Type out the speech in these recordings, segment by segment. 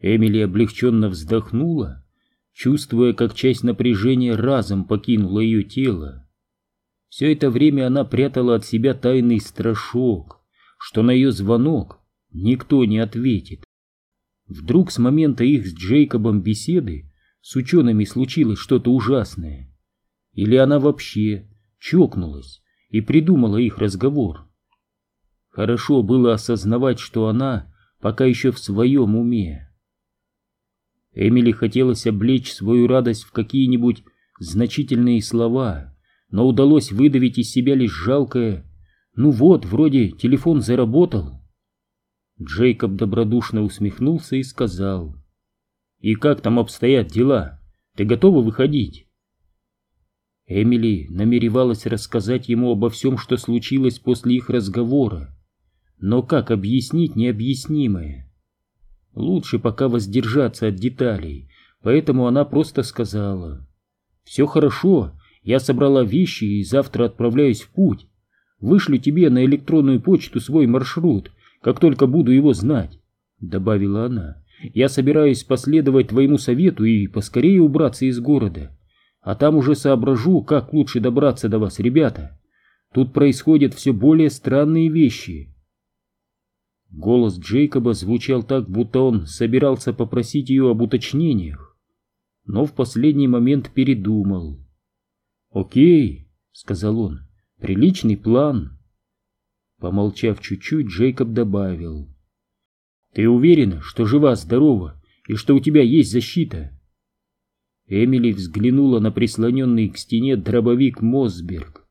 Эмили облегченно вздохнула, чувствуя, как часть напряжения разом покинула ее тело. Все это время она прятала от себя тайный страшок, что на ее звонок никто не ответит. Вдруг с момента их с Джейкобом беседы с учеными случилось что-то ужасное. Или она вообще чокнулась и придумала их разговор. Хорошо было осознавать, что она пока еще в своем уме. Эмили хотелось облечь свою радость в какие-нибудь значительные слова, но удалось выдавить из себя лишь жалкое «Ну вот, вроде телефон заработал». Джейкоб добродушно усмехнулся и сказал «И как там обстоят дела? Ты готова выходить?» Эмили намеревалась рассказать ему обо всем, что случилось после их разговора, но как объяснить необъяснимое? Лучше пока воздержаться от деталей, поэтому она просто сказала. «Все хорошо, я собрала вещи и завтра отправляюсь в путь. Вышлю тебе на электронную почту свой маршрут, как только буду его знать», — добавила она. «Я собираюсь последовать твоему совету и поскорее убраться из города, а там уже соображу, как лучше добраться до вас, ребята. Тут происходят все более странные вещи». Голос Джейкоба звучал так, будто он собирался попросить ее об уточнениях, но в последний момент передумал. «Окей», — сказал он, — «приличный план». Помолчав чуть-чуть, Джейкоб добавил. «Ты уверена, что жива-здорова и что у тебя есть защита?» Эмили взглянула на прислоненный к стене дробовик Мосберг.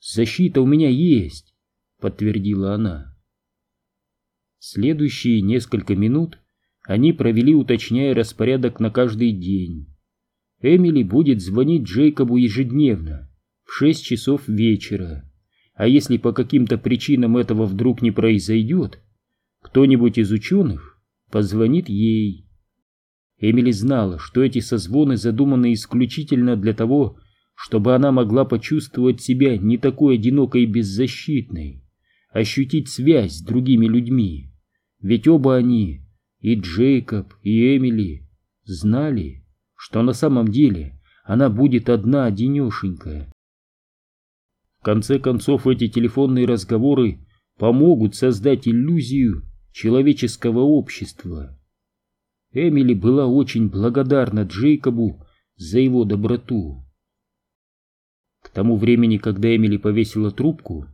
«Защита у меня есть», — подтвердила она. Следующие несколько минут они провели, уточняя распорядок на каждый день. Эмили будет звонить Джейкобу ежедневно, в шесть часов вечера. А если по каким-то причинам этого вдруг не произойдет, кто-нибудь из ученых позвонит ей. Эмили знала, что эти созвоны задуманы исключительно для того, чтобы она могла почувствовать себя не такой одинокой и беззащитной, ощутить связь с другими людьми. Ведь оба они, и Джейкоб, и Эмили, знали, что на самом деле она будет одна одинешенькая. В конце концов, эти телефонные разговоры помогут создать иллюзию человеческого общества. Эмили была очень благодарна Джейкобу за его доброту. К тому времени, когда Эмили повесила трубку,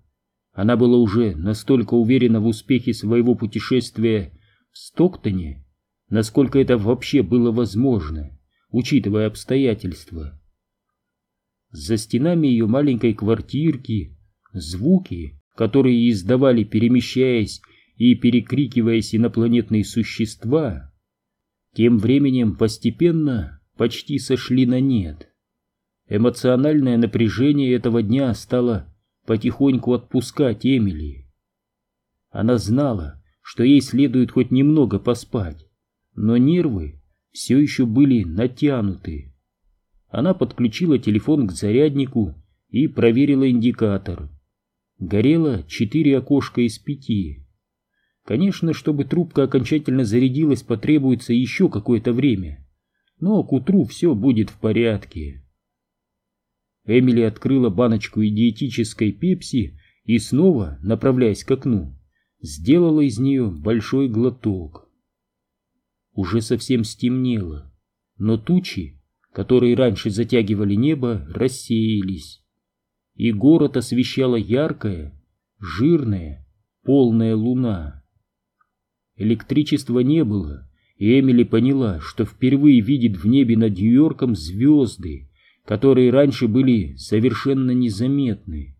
она была уже настолько уверена в успехе своего путешествия в Стоктоне, насколько это вообще было возможно, учитывая обстоятельства. За стенами ее маленькой квартирки звуки, которые издавали, перемещаясь и перекрикиваясь инопланетные существа, тем временем постепенно почти сошли на нет. Эмоциональное напряжение этого дня стало потихоньку отпускать Эмили. Она знала, что ей следует хоть немного поспать, но нервы все еще были натянуты. Она подключила телефон к заряднику и проверила индикатор. Горело четыре окошка из пяти. Конечно, чтобы трубка окончательно зарядилась, потребуется еще какое-то время, но к утру все будет в порядке. Эмили открыла баночку диетической пепси и снова, направляясь к окну, сделала из нее большой глоток. Уже совсем стемнело, но тучи, которые раньше затягивали небо, рассеялись, и город освещала яркая, жирная, полная луна. Электричества не было, и Эмили поняла, что впервые видит в небе над Нью-Йорком звезды, которые раньше были совершенно незаметны.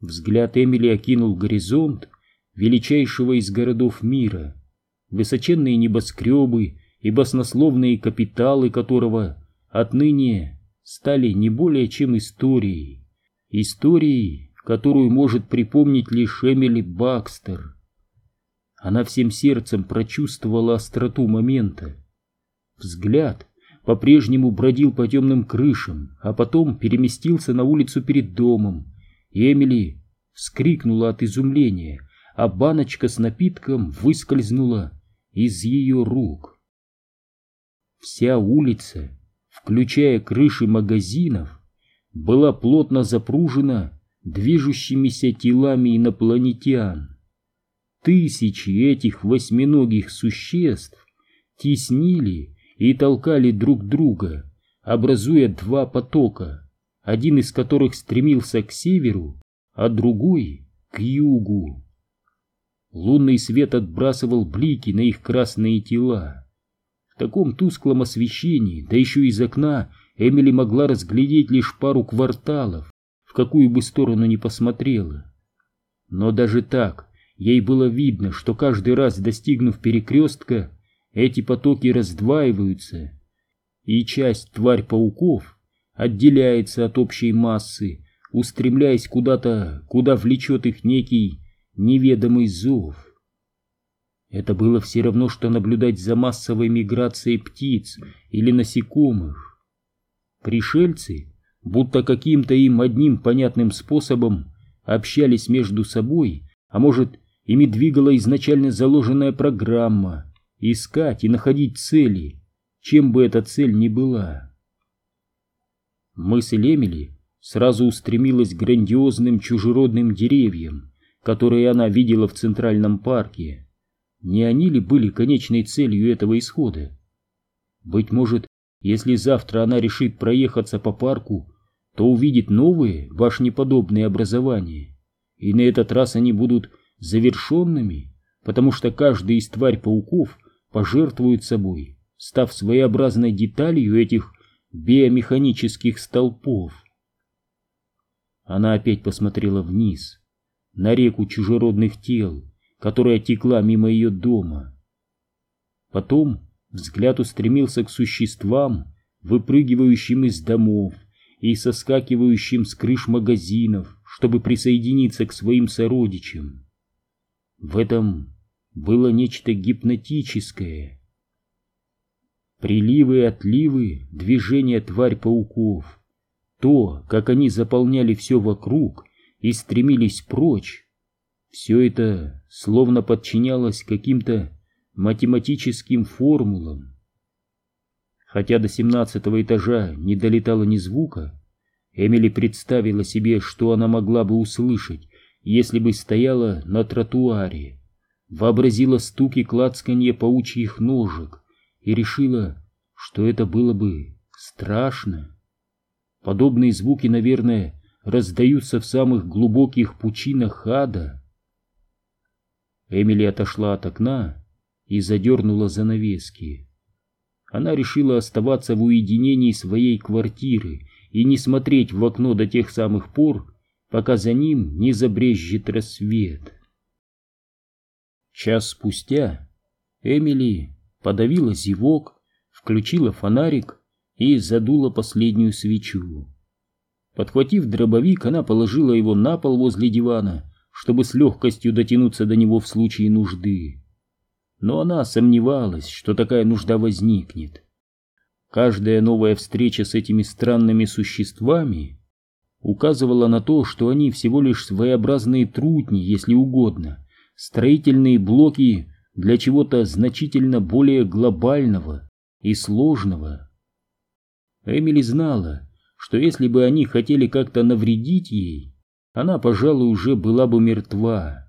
Взгляд Эмили окинул горизонт величайшего из городов мира, высоченные небоскребы и баснословные капиталы которого отныне стали не более чем историей, историей, которую может припомнить лишь Эмили Бакстер. Она всем сердцем прочувствовала остроту момента. Взгляд по-прежнему бродил по темным крышам, а потом переместился на улицу перед домом. Эмили вскрикнула от изумления, а баночка с напитком выскользнула из ее рук. Вся улица, включая крыши магазинов, была плотно запружена движущимися телами инопланетян. Тысячи этих восьминогих существ теснили и толкали друг друга, образуя два потока, один из которых стремился к северу, а другой — к югу. Лунный свет отбрасывал блики на их красные тела. В таком тусклом освещении, да еще из окна, Эмили могла разглядеть лишь пару кварталов, в какую бы сторону ни посмотрела. Но даже так ей было видно, что каждый раз, достигнув перекрестка, эти потоки раздваиваются, и часть тварь-пауков отделяется от общей массы, устремляясь куда-то, куда влечет их некий неведомый зов. Это было все равно, что наблюдать за массовой миграцией птиц или насекомых. Пришельцы, будто каким-то им одним понятным способом, общались между собой, а может, ими двигала изначально заложенная программа искать и находить цели, чем бы эта цель ни была. Мысль Эмили сразу устремилась к грандиозным чужеродным деревьям, которые она видела в Центральном парке. Не они ли были конечной целью этого исхода? Быть может, если завтра она решит проехаться по парку, то увидит новые башнеподобные образования, и на этот раз они будут завершенными, потому что каждый из тварь-пауков пожертвует собой, став своеобразной деталью этих биомеханических столпов. Она опять посмотрела вниз, на реку чужеродных тел, которая текла мимо ее дома. Потом взгляд устремился к существам, выпрыгивающим из домов и соскакивающим с крыш магазинов, чтобы присоединиться к своим сородичам. В этом было нечто гипнотическое. Приливы и отливы, движения тварь-пауков, то, как они заполняли все вокруг и стремились прочь, все это словно подчинялось каким-то математическим формулам. Хотя до семнадцатого этажа не долетало ни звука, Эмили представила себе, что она могла бы услышать, если бы стояла на тротуаре, вообразила стуки клацканье паучьих ножек и решила, что это было бы страшно. Подобные звуки, наверное, раздаются в самых глубоких пучинах ада. Эмили отошла от окна и задернула занавески. Она решила оставаться в уединении своей квартиры и не смотреть в окно до тех самых пор, пока за ним не забрежет рассвет. Час спустя Эмили подавила зевок, включила фонарик и задула последнюю свечу. Подхватив дробовик, она положила его на пол возле дивана, чтобы с легкостью дотянуться до него в случае нужды но она сомневалась, что такая нужда возникнет. Каждая новая встреча с этими странными существами указывала на то, что они всего лишь своеобразные трутни, если угодно, строительные блоки для чего-то значительно более глобального и сложного. Эмили знала, что если бы они хотели как-то навредить ей, она, пожалуй, уже была бы мертва.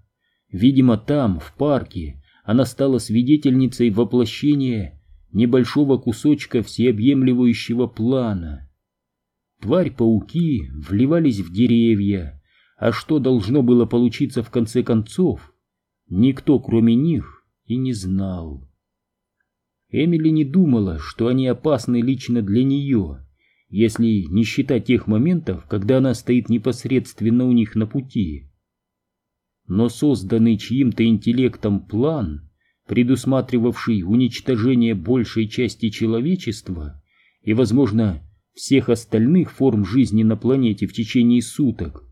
Видимо, там, в парке, она стала свидетельницей воплощения небольшого кусочка всеобъемлющего плана. Тварь-пауки вливались в деревья, а что должно было получиться в конце концов, никто, кроме них, и не знал. Эмили не думала, что они опасны лично для нее, если не считать тех моментов, когда она стоит непосредственно у них на пути но созданный чьим-то интеллектом план, предусматривавший уничтожение большей части человечества и, возможно, всех остальных форм жизни на планете в течение суток,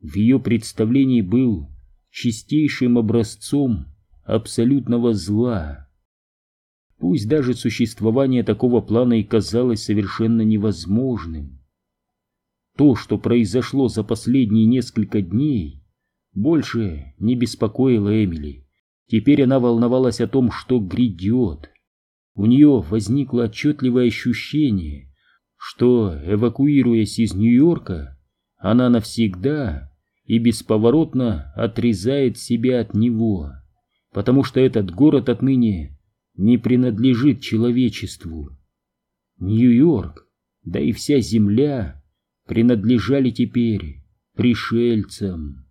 в ее представлении был чистейшим образцом абсолютного зла. Пусть даже существование такого плана и казалось совершенно невозможным. То, что произошло за последние несколько дней, больше не беспокоила Эмили. Теперь она волновалась о том, что грядет. У нее возникло отчетливое ощущение, что, эвакуируясь из Нью-Йорка, она навсегда и бесповоротно отрезает себя от него, потому что этот город отныне не принадлежит человечеству. Нью-Йорк, да и вся земля принадлежали теперь пришельцам.